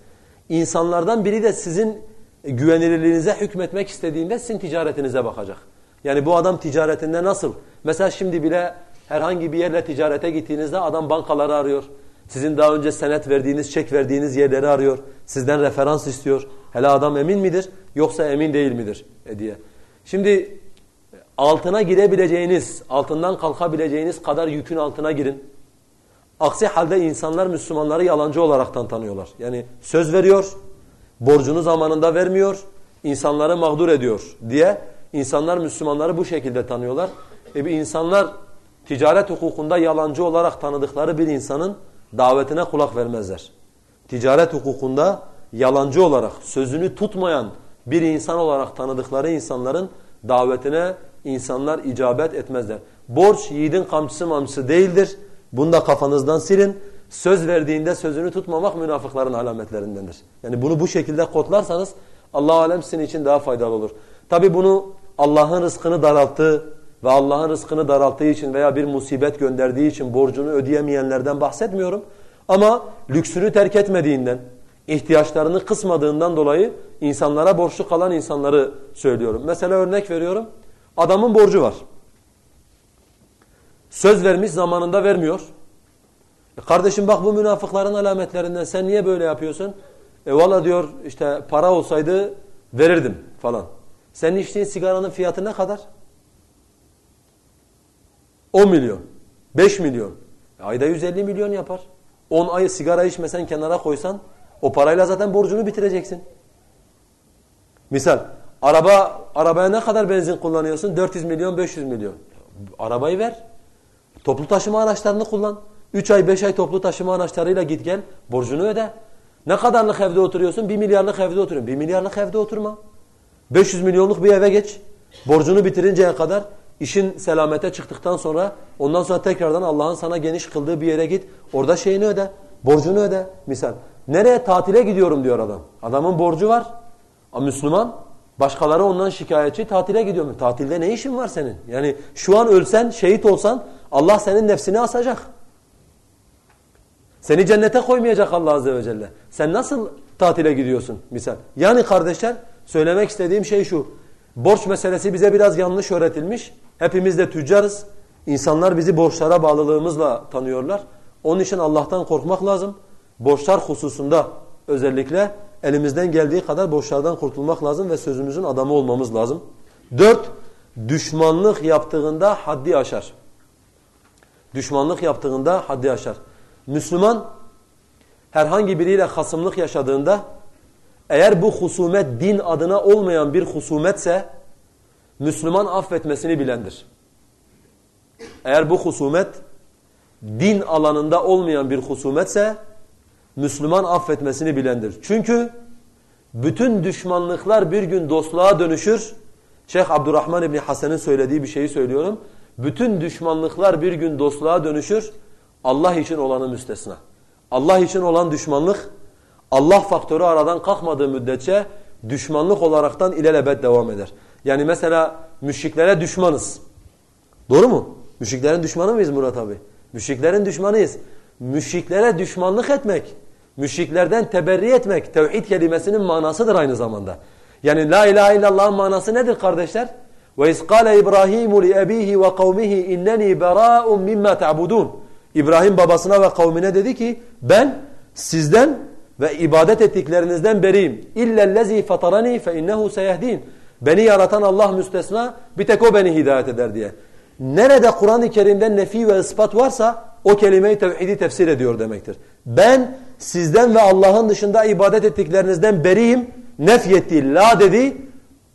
S1: İnsanlardan biri de sizin güvenilirliğinize hükmetmek istediğinde sizin ticaretinize bakacak. Yani bu adam ticaretinde nasıl? Mesela şimdi bile herhangi bir yerle ticarete gittiğinizde adam bankaları arıyor. Sizin daha önce senet verdiğiniz, çek verdiğiniz yerleri arıyor. Sizden referans istiyor. Hele adam emin midir yoksa emin değil midir e diye. Şimdi altına girebileceğiniz, altından kalkabileceğiniz kadar yükün altına girin. Aksi halde insanlar Müslümanları yalancı olaraktan tanıyorlar. Yani söz veriyor, borcunu zamanında vermiyor, insanları mağdur ediyor diye insanlar Müslümanları bu şekilde tanıyorlar. E bir insanlar ticaret hukukunda yalancı olarak tanıdıkları bir insanın davetine kulak vermezler. Ticaret hukukunda yalancı olarak sözünü tutmayan bir insan olarak tanıdıkları insanların davetine insanlar icabet etmezler. Borç yiğidin kamçısı mamçısı değildir. Bunu da kafanızdan silin. Söz verdiğinde sözünü tutmamak münafıkların alametlerindendir. Yani bunu bu şekilde kodlarsanız Allah alem sizin için daha faydalı olur. Tabi bunu Allah'ın rızkını daralttığı ve Allah'ın rızkını daralttığı için veya bir musibet gönderdiği için borcunu ödeyemeyenlerden bahsetmiyorum. Ama lüksünü terk etmediğinden, ihtiyaçlarını kısmadığından dolayı insanlara borçlu kalan insanları söylüyorum. Mesela örnek veriyorum. Adamın borcu var. Söz vermiş zamanında vermiyor. E kardeşim bak bu münafıkların alametlerinden sen niye böyle yapıyorsun? E valla diyor işte para olsaydı verirdim falan. Senin içtiğin sigaranın fiyatı ne kadar? 10 milyon, 5 milyon. E ayda 150 milyon yapar. 10 ay sigara içmesen kenara koysan o parayla zaten borcunu bitireceksin. Misal araba arabaya ne kadar benzin kullanıyorsun? 400 milyon, 500 milyon. Arabayı ver. Toplu taşıma araçlarını kullan. 3 ay 5 ay toplu taşıma araçlarıyla git gel borcunu öde. Ne kadarlık evde oturuyorsun? 1 milyarlık evde oturuyorsun. 1 milyarlık evde oturma. 500 milyonluk bir eve geç. Borcunu bitirinceye kadar işin selamete çıktıktan sonra ondan sonra tekrardan Allah'ın sana geniş kıldığı bir yere git. Orada şeyini öde. Borcunu öde. Misal. Nereye tatile gidiyorum diyor adam. Adamın borcu var. Ama Müslüman başkaları ondan şikayetçi tatile gidiyor mu? Tatilde ne işin var senin? Yani şu an ölsen, şehit olsan Allah senin nefsini asacak. Seni cennete koymayacak Allah Azze ve Celle. Sen nasıl tatile gidiyorsun misal? Yani kardeşler söylemek istediğim şey şu. Borç meselesi bize biraz yanlış öğretilmiş. Hepimiz de tüccarız. İnsanlar bizi borçlara bağlılığımızla tanıyorlar. Onun için Allah'tan korkmak lazım. Borçlar hususunda özellikle elimizden geldiği kadar borçlardan kurtulmak lazım ve sözümüzün adamı olmamız lazım. Dört, düşmanlık yaptığında haddi aşar. Düşmanlık yaptığında haddi aşar. Müslüman herhangi biriyle hasımlık yaşadığında eğer bu husumet din adına olmayan bir husumetse Müslüman affetmesini bilendir. Eğer bu husumet din alanında olmayan bir husumetse Müslüman affetmesini bilendir. Çünkü bütün düşmanlıklar bir gün dostluğa dönüşür. Şeyh Abdurrahman İbni Hasan'ın söylediği bir şeyi söylüyorum. Bütün düşmanlıklar bir gün dostluğa dönüşür. Allah için olanı müstesna. Allah için olan düşmanlık Allah faktörü aradan kalkmadığı müddetçe düşmanlık olaraktan ilelebet devam eder. Yani mesela müşriklere düşmanız. Doğru mu? Müşriklerin düşmanı mıyız Murat abi? Müşriklerin düşmanıyız. Müşriklere düşmanlık etmek, müşriklerden teberri etmek tevhid kelimesinin manasıdır aynı zamanda. Yani la ilahe illallah'ın manası nedir kardeşler? Ve İbrahimu li abihi ve kavmihi inneni bera'un mimma ta'budun. İbrahim babasına ve kavmine dedi ki ben sizden ve ibadet ettiklerinizden beriyim. İllellezî fatarani fe innehu seyehdin. Beni yaratan Allah müstesna bir tek o beni hidayet eder diye. Nerede Kur'an-ı Kerim'de nefi ve ispat varsa o kelimeyi tevhidi tefsir ediyor demektir. Ben sizden ve Allah'ın dışında ibadet ettiklerinizden beriyim. Nefyetti, la dedi.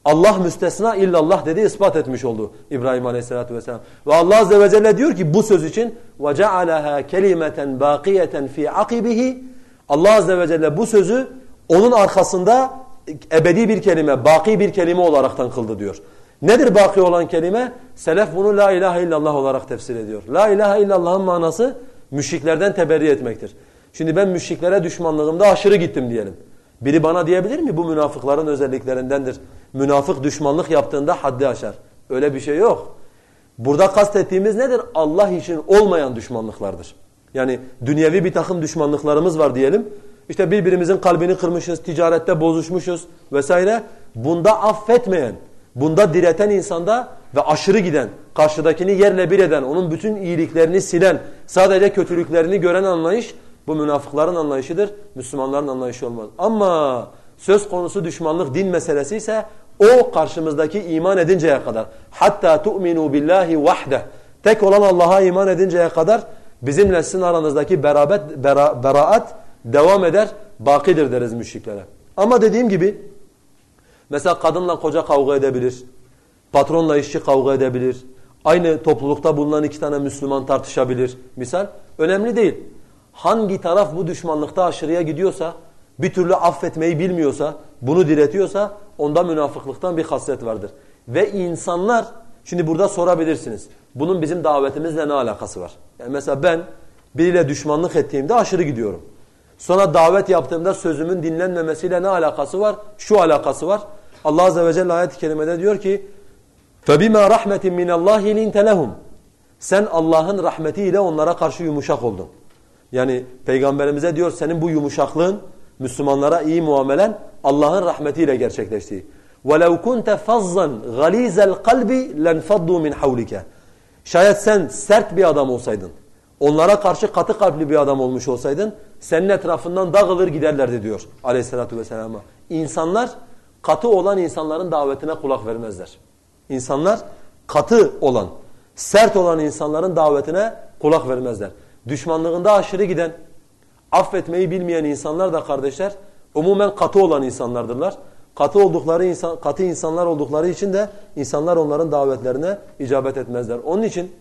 S1: Allah müstesna illallah dedi ispat etmiş oldu İbrahim Aleyhisselatü Vesselam. Ve Allah Azze ve Celle diyor ki bu söz için وَجَعَلَهَا كَلِمَةً بَاقِيَةً فِي عَقِبِهِ Allah Azze ve Celle bu sözü onun arkasında ebedi bir kelime, baki bir kelime olaraktan kıldı diyor. Nedir baki olan kelime? Selef bunu la ilahe illallah olarak tefsir ediyor. La ilahe illallah'ın manası müşriklerden teberri etmektir. Şimdi ben müşriklere düşmanlığımda aşırı gittim diyelim. Biri bana diyebilir mi bu münafıkların özelliklerindendir. Münafık düşmanlık yaptığında haddi aşar. Öyle bir şey yok. Burada kastettiğimiz nedir? Allah için olmayan düşmanlıklardır. Yani dünyevi bir takım düşmanlıklarımız var diyelim. İşte birbirimizin kalbini kırmışız, ticarette bozuşmuşuz vesaire. Bunda affetmeyen, bunda direten insanda ve aşırı giden, karşıdakini yerle bir eden, onun bütün iyiliklerini silen, sadece kötülüklerini gören anlayış bu münafıkların anlayışıdır. Müslümanların anlayışı olmaz. Ama söz konusu düşmanlık din meselesi ise o karşımızdaki iman edinceye kadar. Hatta tu'minu billahi vahde. Tek olan Allah'a iman edinceye kadar bizimle sizin aranızdaki berabet, bera, beraat devam eder, bakidir deriz müşriklere. Ama dediğim gibi mesela kadınla koca kavga edebilir, patronla işçi kavga edebilir, aynı toplulukta bulunan iki tane Müslüman tartışabilir. Misal önemli değil. Hangi taraf bu düşmanlıkta aşırıya gidiyorsa, bir türlü affetmeyi bilmiyorsa, bunu diretiyorsa onda münafıklıktan bir hasret vardır. Ve insanlar, şimdi burada sorabilirsiniz. Bunun bizim davetimizle ne alakası var? Yani mesela ben biriyle düşmanlık ettiğimde aşırı gidiyorum. Sonra davet yaptığımda sözümün dinlenmemesiyle ne alakası var? Şu alakası var. Allah Azze ve Celle ayet-i kerimede diyor ki فَبِمَا رَحْمَةٍ مِنَ اللّٰهِ لِنْتَ لَهُمْ Sen Allah'ın rahmetiyle onlara karşı yumuşak oldun. Yani Peygamberimize diyor senin bu yumuşaklığın Müslümanlara iyi muamelen Allah'ın rahmetiyle gerçekleştiği. وَلَوْ كُنْتَ فَظًّا غَلِيزَ الْقَلْبِ لَنْفَضُّوا مِنْ حَوْلِكَ Şayet sen sert bir adam olsaydın, onlara karşı katı kalpli bir adam olmuş olsaydın, senin etrafından dağılır giderlerdi diyor aleyhissalatü vesselam'a. İnsanlar katı olan insanların davetine kulak vermezler. İnsanlar katı olan, sert olan insanların davetine kulak vermezler. Düşmanlığında aşırı giden, affetmeyi bilmeyen insanlar da kardeşler umumen katı olan insanlardırlar. Katı oldukları insan, katı insanlar oldukları için de insanlar onların davetlerine icabet etmezler. Onun için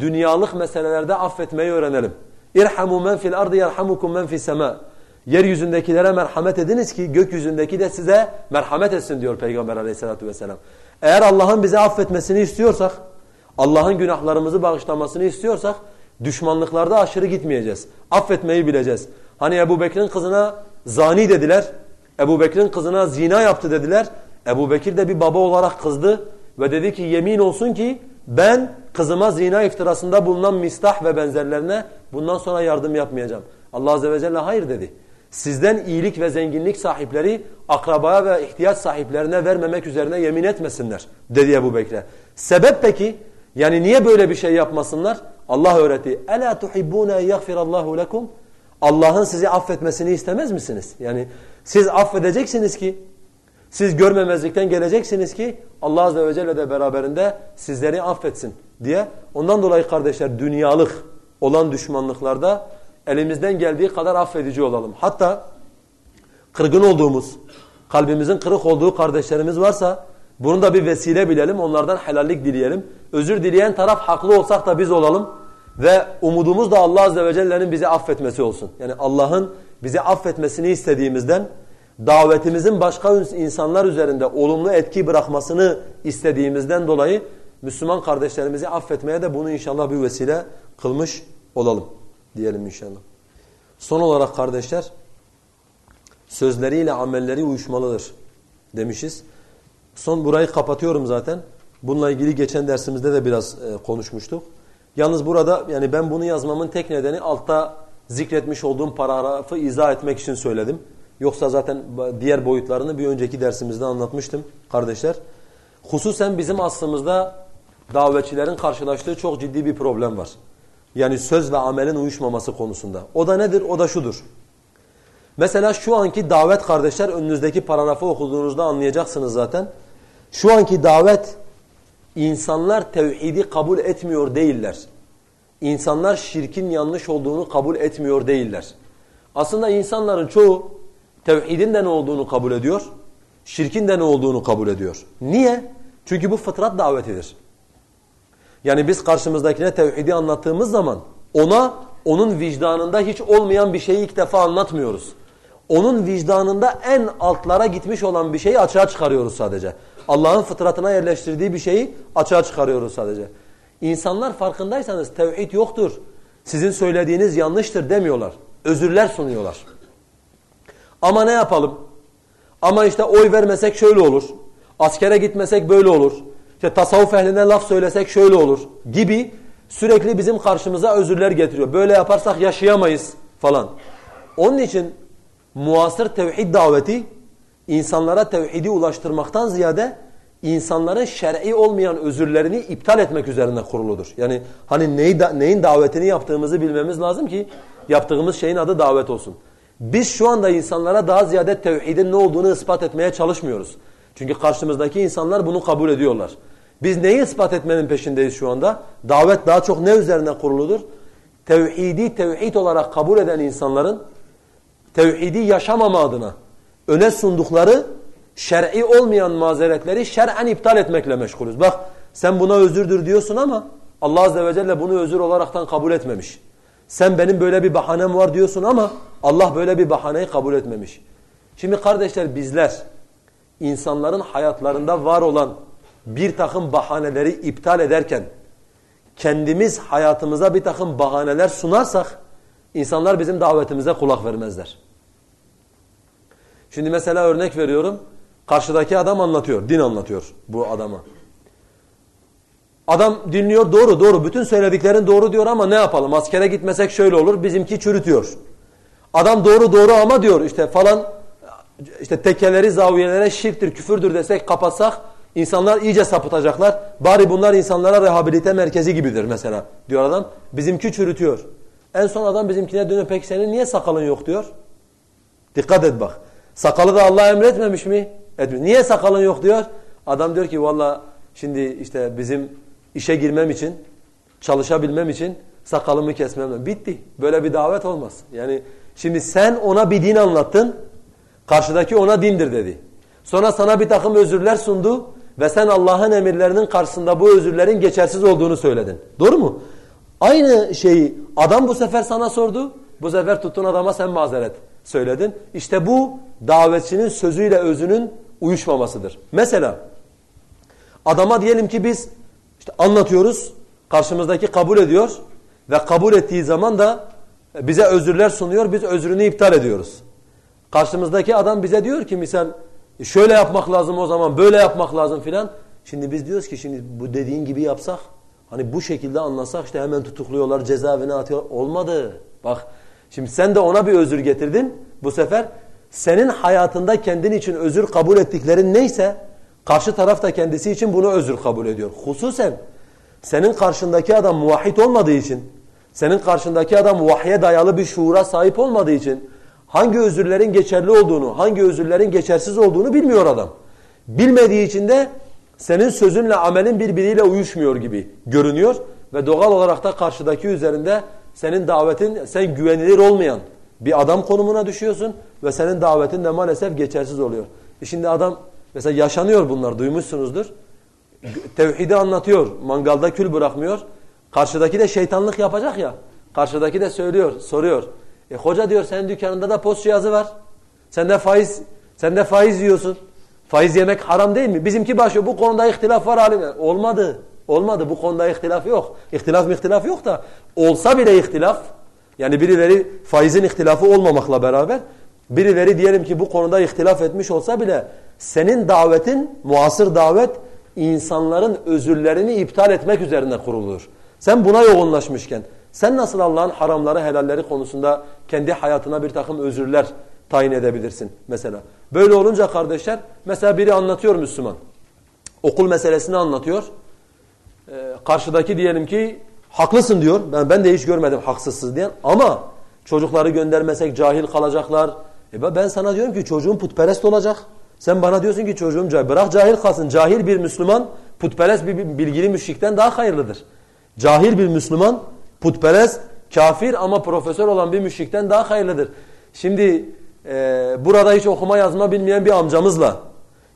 S1: dünyalık meselelerde affetmeyi öğrenelim. İrhamu men fil ardı yerhamukum men fis sema. Yeryüzündekilere merhamet ediniz ki gökyüzündeki de size merhamet etsin diyor Peygamber aleyhissalatu vesselam. Eğer Allah'ın bize affetmesini istiyorsak, Allah'ın günahlarımızı bağışlamasını istiyorsak düşmanlıklarda aşırı gitmeyeceğiz. Affetmeyi bileceğiz. Hani Ebu Bekir'in kızına zani dediler. Ebu Bekir'in kızına zina yaptı dediler. Ebu Bekir de bir baba olarak kızdı ve dedi ki yemin olsun ki ben kızıma zina iftirasında bulunan mistah ve benzerlerine bundan sonra yardım yapmayacağım. Allah Azze ve Celle hayır dedi. Sizden iyilik ve zenginlik sahipleri akrabaya ve ihtiyaç sahiplerine vermemek üzerine yemin etmesinler dedi Ebu Bekir'e. Sebep peki? Yani niye böyle bir şey yapmasınlar? Allah öğretti. Ela tuhibbuna yaghfirallahu lekum? Allah'ın sizi affetmesini istemez misiniz? Yani siz affedeceksiniz ki siz görmemezlikten geleceksiniz ki Allah Azze ve Celle de beraberinde sizleri affetsin diye. Ondan dolayı kardeşler dünyalık olan düşmanlıklarda elimizden geldiği kadar affedici olalım. Hatta kırgın olduğumuz, kalbimizin kırık olduğu kardeşlerimiz varsa bunu da bir vesile bilelim, onlardan helallik dileyelim. Özür dileyen taraf haklı olsak da biz olalım ve umudumuz da Allah Azze ve Celle'nin bizi affetmesi olsun. Yani Allah'ın bizi affetmesini istediğimizden davetimizin başka insanlar üzerinde olumlu etki bırakmasını istediğimizden dolayı Müslüman kardeşlerimizi affetmeye de bunu inşallah bir vesile kılmış olalım diyelim inşallah. Son olarak kardeşler sözleriyle amelleri uyuşmalıdır demişiz. Son burayı kapatıyorum zaten. Bununla ilgili geçen dersimizde de biraz e, konuşmuştuk. Yalnız burada yani ben bunu yazmamın tek nedeni altta zikretmiş olduğum paragrafı izah etmek için söyledim. Yoksa zaten diğer boyutlarını bir önceki dersimizde anlatmıştım kardeşler. Hususen bizim aslımızda davetçilerin karşılaştığı çok ciddi bir problem var. Yani söz ve amelin uyuşmaması konusunda. O da nedir? O da şudur. Mesela şu anki davet kardeşler önünüzdeki paragrafı okuduğunuzda anlayacaksınız zaten. Şu anki davet insanlar tevhidi kabul etmiyor değiller. İnsanlar şirkin yanlış olduğunu kabul etmiyor değiller. Aslında insanların çoğu tevhidin de ne olduğunu kabul ediyor, şirkin de ne olduğunu kabul ediyor. Niye? Çünkü bu fıtrat davetidir. Yani biz karşımızdakine tevhidi anlattığımız zaman ona onun vicdanında hiç olmayan bir şeyi ilk defa anlatmıyoruz. Onun vicdanında en altlara gitmiş olan bir şeyi açığa çıkarıyoruz sadece. Allah'ın fıtratına yerleştirdiği bir şeyi açığa çıkarıyoruz sadece. İnsanlar farkındaysanız tevhid yoktur. Sizin söylediğiniz yanlıştır demiyorlar. Özürler sunuyorlar. Ama ne yapalım? Ama işte oy vermesek şöyle olur. Askere gitmesek böyle olur. İşte tasavvuf ehline laf söylesek şöyle olur gibi sürekli bizim karşımıza özürler getiriyor. Böyle yaparsak yaşayamayız falan. Onun için muasır tevhid daveti insanlara tevhidi ulaştırmaktan ziyade insanların şer'i olmayan özürlerini iptal etmek üzerine kuruludur. Yani hani neyi da, neyin davetini yaptığımızı bilmemiz lazım ki yaptığımız şeyin adı davet olsun. Biz şu anda insanlara daha ziyade tevhidin ne olduğunu ispat etmeye çalışmıyoruz. Çünkü karşımızdaki insanlar bunu kabul ediyorlar. Biz neyi ispat etmenin peşindeyiz şu anda? Davet daha çok ne üzerine kuruludur? Tevhidi tevhid olarak kabul eden insanların tevhidi yaşamama adına öne sundukları şer'i olmayan mazeretleri şer'en iptal etmekle meşgulüz. Bak sen buna özürdür diyorsun ama Allah Azze ve Celle bunu özür olaraktan kabul etmemiş. Sen benim böyle bir bahanem var diyorsun ama Allah böyle bir bahaneyi kabul etmemiş. Şimdi kardeşler bizler insanların hayatlarında var olan bir takım bahaneleri iptal ederken kendimiz hayatımıza bir takım bahaneler sunarsak insanlar bizim davetimize kulak vermezler. Şimdi mesela örnek veriyorum. Karşıdaki adam anlatıyor, din anlatıyor bu adama. Adam dinliyor doğru doğru bütün söylediklerin doğru diyor ama ne yapalım askere gitmesek şöyle olur bizimki çürütüyor. Adam doğru doğru ama diyor işte falan işte tekeleri zaviyelere şirktir küfürdür desek kapatsak insanlar iyice sapıtacaklar. Bari bunlar insanlara rehabilite merkezi gibidir mesela diyor adam. Bizimki çürütüyor. En son adam bizimkine dönüyor peki senin niye sakalın yok diyor. Dikkat et bak. Sakalı da Allah emretmemiş mi? Etmiyor. Niye sakalın yok diyor. Adam diyor ki valla şimdi işte bizim işe girmem için, çalışabilmem için sakalımı kesmem lazım. Bitti. Böyle bir davet olmaz. Yani şimdi sen ona bir din anlattın. Karşıdaki ona dindir dedi. Sonra sana bir takım özürler sundu ve sen Allah'ın emirlerinin karşısında bu özürlerin geçersiz olduğunu söyledin. Doğru mu? Aynı şeyi adam bu sefer sana sordu. Bu sefer tuttun adama sen mazeret söyledin. İşte bu davetçinin sözüyle özünün uyuşmamasıdır. Mesela adama diyelim ki biz işte anlatıyoruz. Karşımızdaki kabul ediyor ve kabul ettiği zaman da bize özürler sunuyor. Biz özrünü iptal ediyoruz. Karşımızdaki adam bize diyor ki misal şöyle yapmak lazım o zaman böyle yapmak lazım filan. Şimdi biz diyoruz ki şimdi bu dediğin gibi yapsak hani bu şekilde anlasak işte hemen tutukluyorlar cezaevine atıyor. Olmadı. Bak şimdi sen de ona bir özür getirdin bu sefer. Senin hayatında kendin için özür kabul ettiklerin neyse karşı taraf da kendisi için bunu özür kabul ediyor. Hususen senin karşındaki adam muvahhid olmadığı için senin karşındaki adam vahye dayalı bir şuura sahip olmadığı için hangi özürlerin geçerli olduğunu, hangi özürlerin geçersiz olduğunu bilmiyor adam. Bilmediği için de senin sözünle amelin birbiriyle uyuşmuyor gibi görünüyor ve doğal olarak da karşıdaki üzerinde senin davetin, sen güvenilir olmayan bir adam konumuna düşüyorsun ve senin davetin de maalesef geçersiz oluyor. E şimdi adam mesela yaşanıyor bunlar duymuşsunuzdur. Tevhidi anlatıyor, mangalda kül bırakmıyor. Karşıdaki de şeytanlık yapacak ya. Karşıdaki de söylüyor, soruyor. E hoca diyor senin dükkanında da post cihazı var. Sen de faiz, sen de faiz yiyorsun. Faiz yemek haram değil mi? Bizimki başlıyor. Bu konuda ihtilaf var halim. Olmadı. Olmadı. Bu konuda ihtilaf yok. İhtilaf mı ihtilaf yok da olsa bile ihtilaf yani birileri faizin ihtilafı olmamakla beraber birileri diyelim ki bu konuda ihtilaf etmiş olsa bile senin davetin muasır davet insanların özürlerini iptal etmek üzerine kurulur. Sen buna yoğunlaşmışken sen nasıl Allah'ın haramları helalleri konusunda kendi hayatına bir takım özürler tayin edebilirsin mesela. Böyle olunca kardeşler mesela biri anlatıyor Müslüman. Okul meselesini anlatıyor. Ee, karşıdaki diyelim ki haklısın diyor. Ben, ben de hiç görmedim haksızsız diyen ama çocukları göndermesek cahil kalacaklar. E ben sana diyorum ki çocuğum putperest olacak. Sen bana diyorsun ki çocuğum cahil. Bırak cahil kalsın. Cahil bir Müslüman putperest bir bilgili müşrikten daha hayırlıdır. Cahil bir Müslüman putperest, kafir ama profesör olan bir müşrikten daha hayırlıdır. Şimdi e, burada hiç okuma yazma bilmeyen bir amcamızla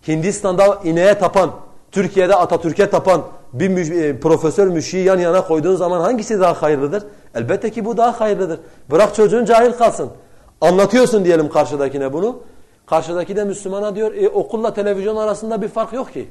S1: Hindistan'da ineğe tapan, Türkiye'de Atatürk'e tapan bir müş e, profesör müşriği yan yana koyduğun zaman hangisi daha hayırlıdır? Elbette ki bu daha hayırlıdır. Bırak çocuğun cahil kalsın. Anlatıyorsun diyelim karşıdakine bunu. Karşıdaki de Müslümana diyor e, okulla televizyon arasında bir fark yok ki.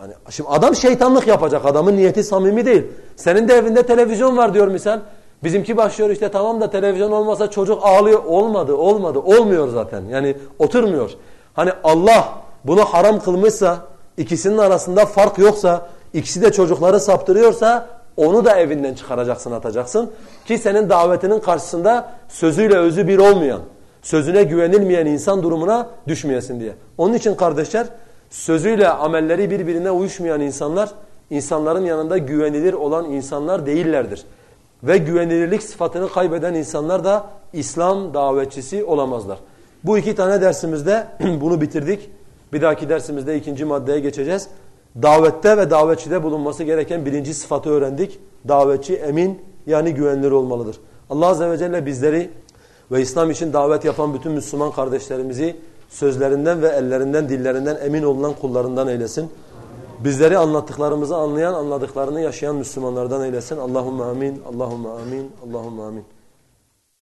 S1: Yani şimdi adam şeytanlık yapacak. Adamın niyeti samimi değil. Senin de evinde televizyon var diyor misal. Bizimki başlıyor işte tamam da televizyon olmasa çocuk ağlıyor. Olmadı, olmadı. Olmuyor zaten. Yani oturmuyor. Hani Allah bunu haram kılmışsa, ikisinin arasında fark yoksa, ikisi de çocukları saptırıyorsa onu da evinden çıkaracaksın, atacaksın. Ki senin davetinin karşısında sözüyle özü bir olmayan, sözüne güvenilmeyen insan durumuna düşmeyesin diye. Onun için kardeşler sözüyle amelleri birbirine uyuşmayan insanlar insanların yanında güvenilir olan insanlar değillerdir. Ve güvenilirlik sıfatını kaybeden insanlar da İslam davetçisi olamazlar. Bu iki tane dersimizde bunu bitirdik. Bir dahaki dersimizde ikinci maddeye geçeceğiz. Davette ve davetçide bulunması gereken birinci sıfatı öğrendik. Davetçi emin yani güvenilir olmalıdır. Allah Azze ve Celle bizleri ve İslam için davet yapan bütün Müslüman kardeşlerimizi sözlerinden ve ellerinden, dillerinden emin olunan kullarından eylesin. Bizleri anlattıklarımızı anlayan, anladıklarını yaşayan Müslümanlardan eylesin. Allahumme amin, Allahumme amin, Allahumme amin.